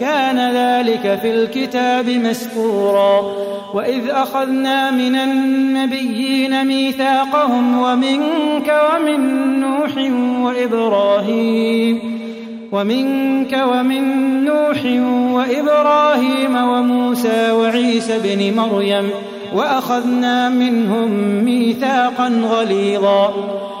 كان ذلك في الكتاب مسطورا. وإذ أخذنا من النبيين ميثاقهم ومنك ومن نوح وإبراهيم ومنك ومن نوح وإبراهيم وموسى وعيسى بن مريم وأخذنا منهم ميثاقا غليظا.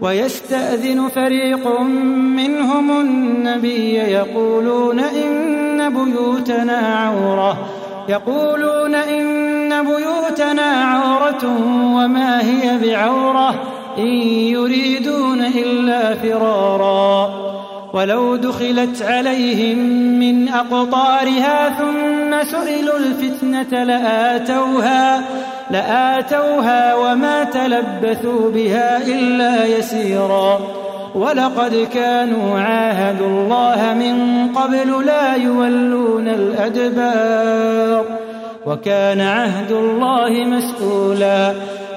ويستأذن فريق منهم النبي يقولون إن بيوتنا عورة. يقولون إن بيوتنا عورة وما هي بعورة إن يريدون إلا فرارا. ولو دخلت عليهم من أقطارها ثم سئلوا الفتنة لآتوها لآتوها وما تلبثوا بها إلا يسيرا. ولقد كانوا عاهدوا الله من قبل لا يولون الأدبار وكان عهد الله مسؤولا.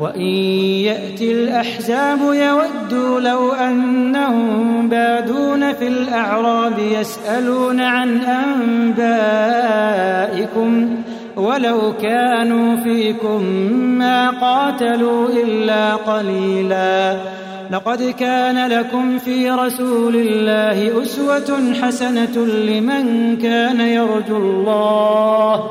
وإن يأتي الأحزاب يودوا لو أنهم بادون في الأعراب يسألون عن أنبائكم ولو كانوا فيكم ما قاتلوا إلا قليلا. لقد كان لكم في رسول الله أسوة حسنة لمن كان يرجو الله.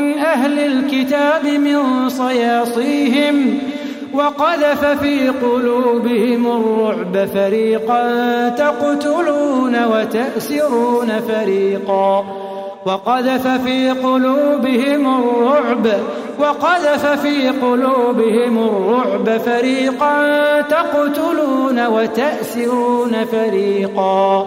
من أهل الكتاب من صياصيهم وقذف في قلوبهم الرعب فريقا تقتلون وتأسرون فريقا. وقذف في قلوبهم الرعب وقذف في قلوبهم الرعب فريقا تقتلون وتأسرون فريقا.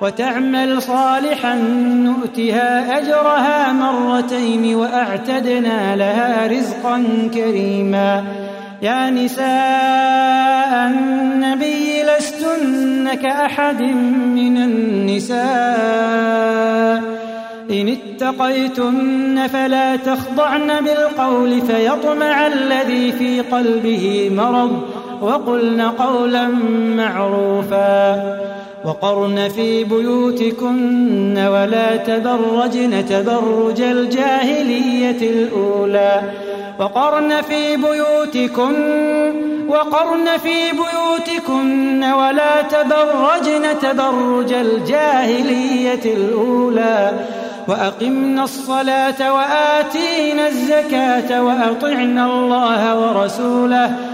وتعمل صالحا نؤتها أجرها مرتين وأعتدنا لها رزقا كريما. يا نساء النبي لستن كأحد من النساء. إن اتقيتن فلا تخضعن بالقول فيطمع الذي في قلبه مرض. وقلن قولا معروفا. وقرن في بيوتكن ولا تبرجن تبرج الجاهلية الأولى. وقرن في بيوتكن وقرن في بيوتكن ولا تبرجن تبرج الجاهلية الأولى. وأقمنا الصلاة وآتينا الزكاة وأطعنا الله ورسوله.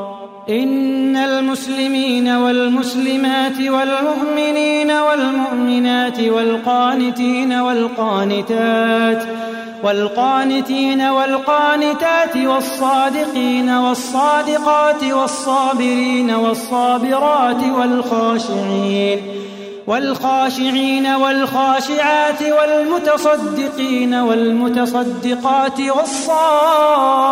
إن المسلمين والمسلمات والمؤمنين والمؤمنات والقانتين والقانتات والقانتين والقانتات والصادقين والصادقات والصابرين والصابرات والخاشعين والخاشعين والخاشعات والمتصدقين والمتصدقات والصائمين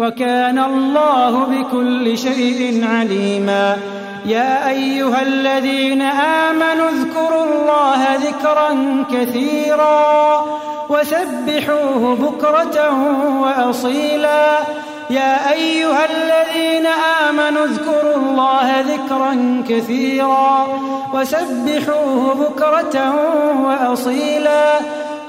وكان الله بكل شيء عليما. يا أيها الذين آمنوا اذكروا الله ذكرا كثيرا وسبحوه بكرة وأصيلا. يا أيها الذين آمنوا اذكروا الله ذكرا كثيرا وسبحوه بكرة وأصيلا.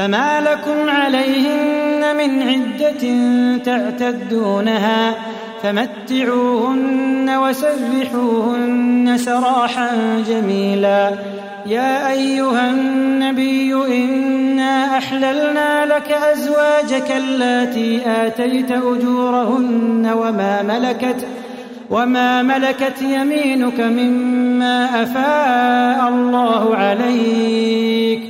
فما لكم عليهن من عدة تعتدونها فمتعوهن وسرحوهن سراحا جميلا يا أيها النبي إنا أحللنا لك أزواجك اللاتي آتيت أجورهن وما ملكت وما ملكت يمينك مما أفاء الله عليك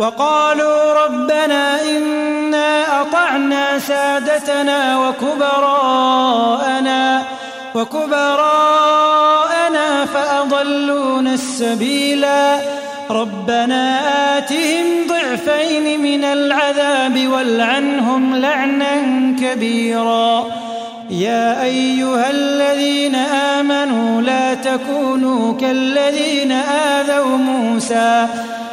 وقالوا ربنا إنا أطعنا سادتنا وكبراءنا وكبراءنا فأضلونا السبيلا ربنا آتهم ضعفين من العذاب والعنهم لعنا كبيرا. يا أيها الذين آمنوا لا تكونوا كالذين آذوا موسى